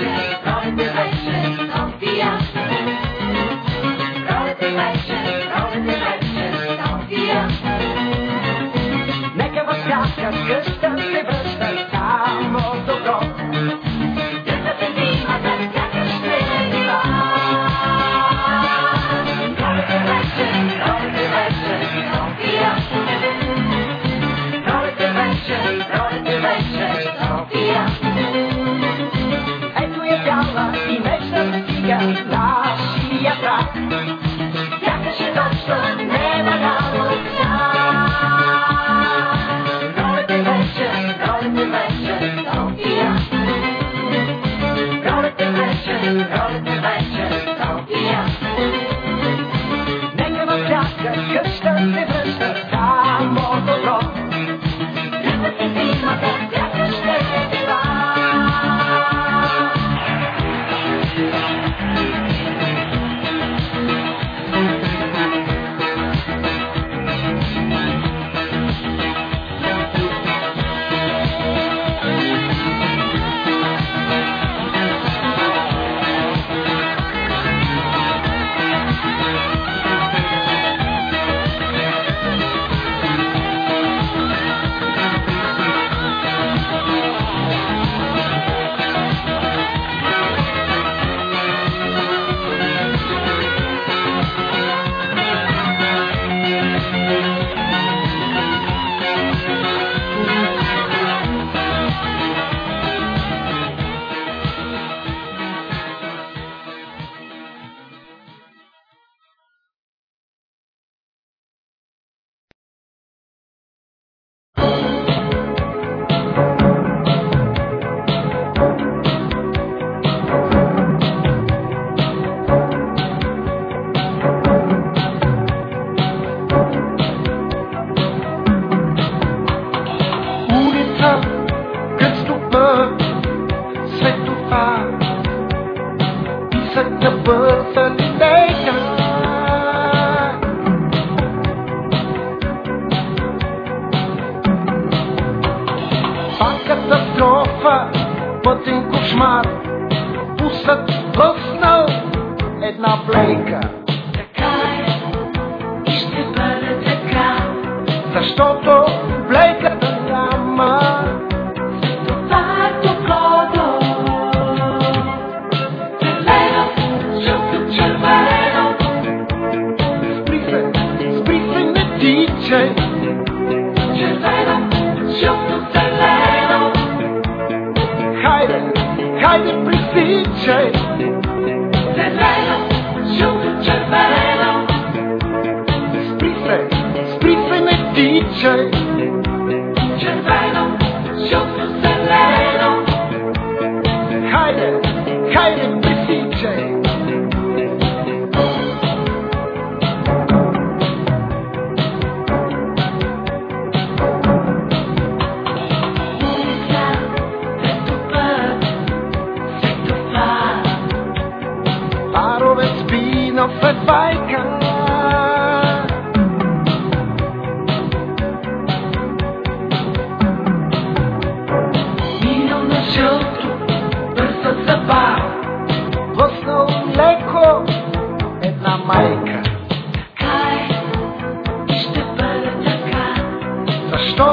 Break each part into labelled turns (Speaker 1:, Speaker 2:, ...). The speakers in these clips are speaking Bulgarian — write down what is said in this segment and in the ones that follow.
Speaker 1: direction, on the Copia. Lascia atrás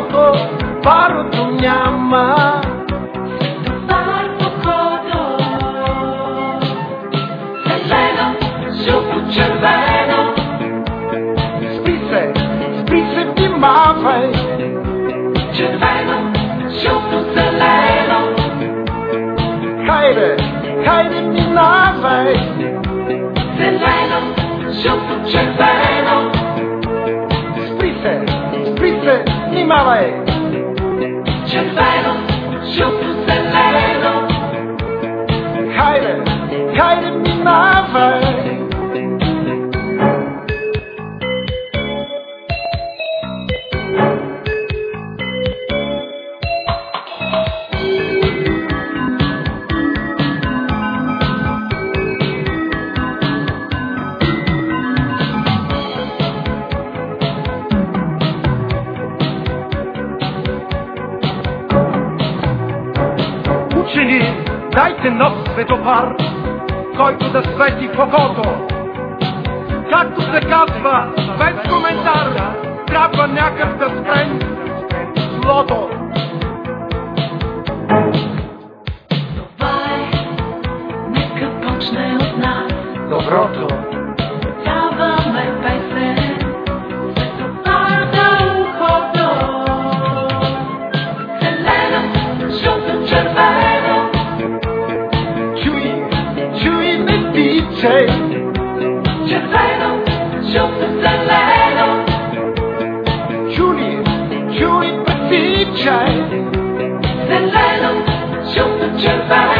Speaker 2: защото парото няма.
Speaker 1: Червено.
Speaker 2: Спри се, спри се, внимавай.
Speaker 1: Червено, жълто, зелено.
Speaker 2: Хайде, хайде, минавай.
Speaker 1: Зелено, жълто, червено.
Speaker 2: Се, внимавай.
Speaker 1: Червено, жълто, зелено.
Speaker 2: Хайде, хайде, минавай. В окото. Както се казва, без коментар, трябва някак да спрем злото.
Speaker 1: Е.
Speaker 2: Доброто. Пресичай.
Speaker 1: Зелено, жълто, червено.